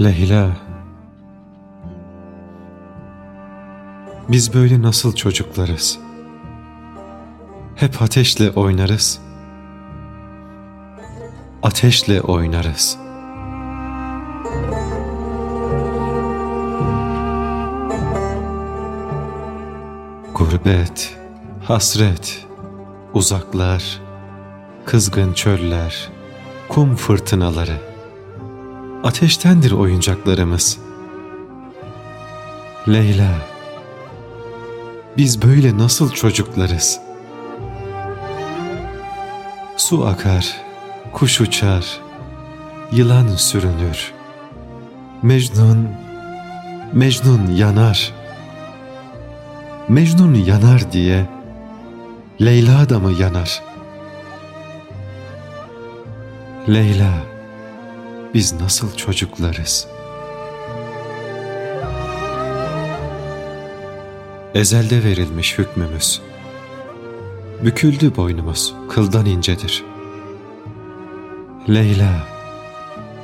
Leyla. Biz böyle nasıl çocuklarız? Hep ateşle oynarız. Ateşle oynarız. Gurbet, hasret, uzaklar, kızgın çöller, kum fırtınaları. Ateştendir oyuncaklarımız. Leyla, biz böyle nasıl çocuklarız? Su akar, kuş uçar, yılan sürünür. Mecnun, Mecnun yanar. Mecnun yanar diye Leyla da mı yanar? Leyla, biz nasıl çocuklarız? Ezelde verilmiş hükmümüz. Büküldü boynumuz, kıldan incedir. Leyla,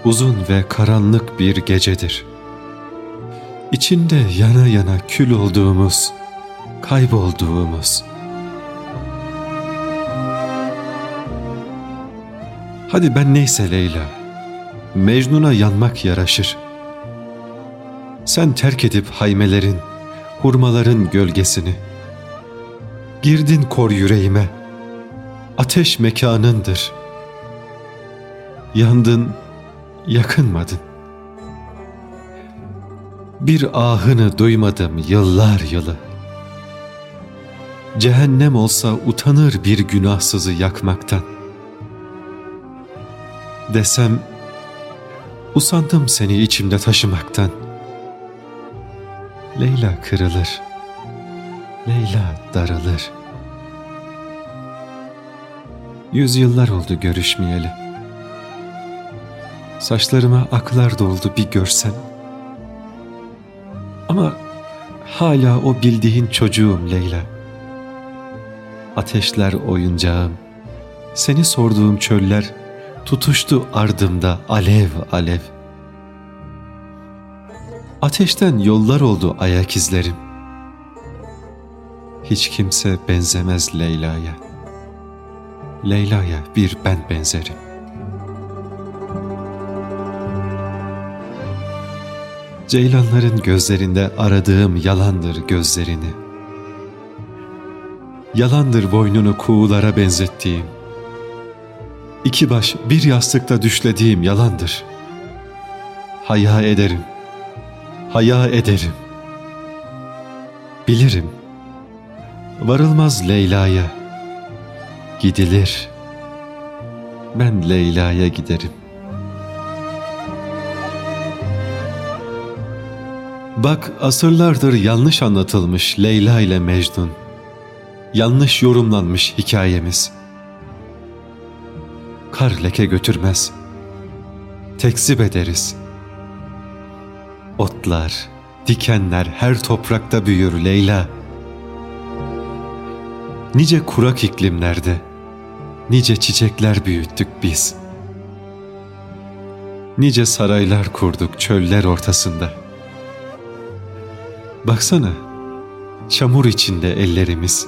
uzun ve karanlık bir gecedir. İçinde yana yana kül olduğumuz, kaybolduğumuz. Hadi ben neyse Leyla, Mecnun'a yanmak yaraşır. Sen terk edip haymelerin, hurmaların gölgesini. Girdin kor yüreğime, ateş mekanındır. Yandın, yakınmadın. Bir ahını duymadım yıllar yılı. Cehennem olsa utanır bir günahsızı yakmaktan. Desem, usandım seni içimde taşımaktan.'' Leyla kırılır, Leyla daralır. Yüzyıllar oldu görüşmeyeli. Saçlarıma aklar doldu bir görsen. Ama hala o bildiğin çocuğum Leyla. Ateşler oyuncağım, seni sorduğum çöller tutuştu ardımda alev alev. Ateşten yollar oldu ayak izlerim. Hiç kimse benzemez Leyla'ya. Leyla'ya bir ben benzerim. Ceylanların gözlerinde aradığım yalandır gözlerini. Yalandır boynunu kuğulara benzettiğim. İki baş bir yastıkta düşlediğim yalandır. Haya ederim haya ederim. Bilirim, varılmaz Leyla'ya, gidilir. Ben Leyla'ya giderim. Bak asırlardır yanlış anlatılmış Leyla ile Mecnun. Yanlış yorumlanmış hikayemiz. Kar leke götürmez. Tekzip ederiz.'' Otlar, dikenler her toprakta büyür Leyla. Nice kurak iklimlerde, nice çiçekler büyüttük biz. Nice saraylar kurduk çöller ortasında. Baksana, çamur içinde ellerimiz.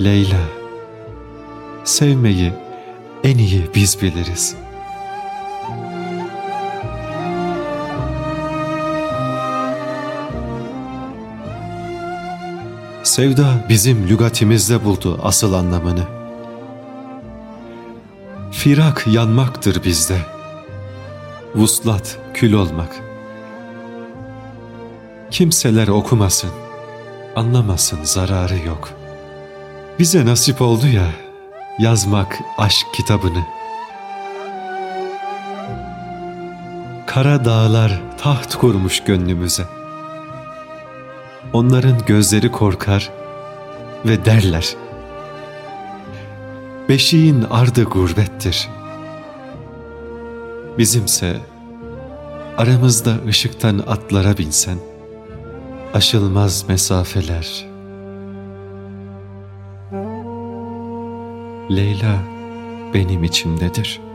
Leyla, sevmeyi en iyi biz biliriz.'' Sevda bizim lügatimizde buldu asıl anlamını. Firak yanmaktır bizde. Vuslat kül olmak. Kimseler okumasın, anlamasın zararı yok. Bize nasip oldu ya yazmak aşk kitabını. Kara dağlar taht kurmuş gönlümüze.'' onların gözleri korkar ve derler. Beşiğin ardı gurbettir. Bizimse aramızda ışıktan atlara binsen, aşılmaz mesafeler. Leyla benim içimdedir.''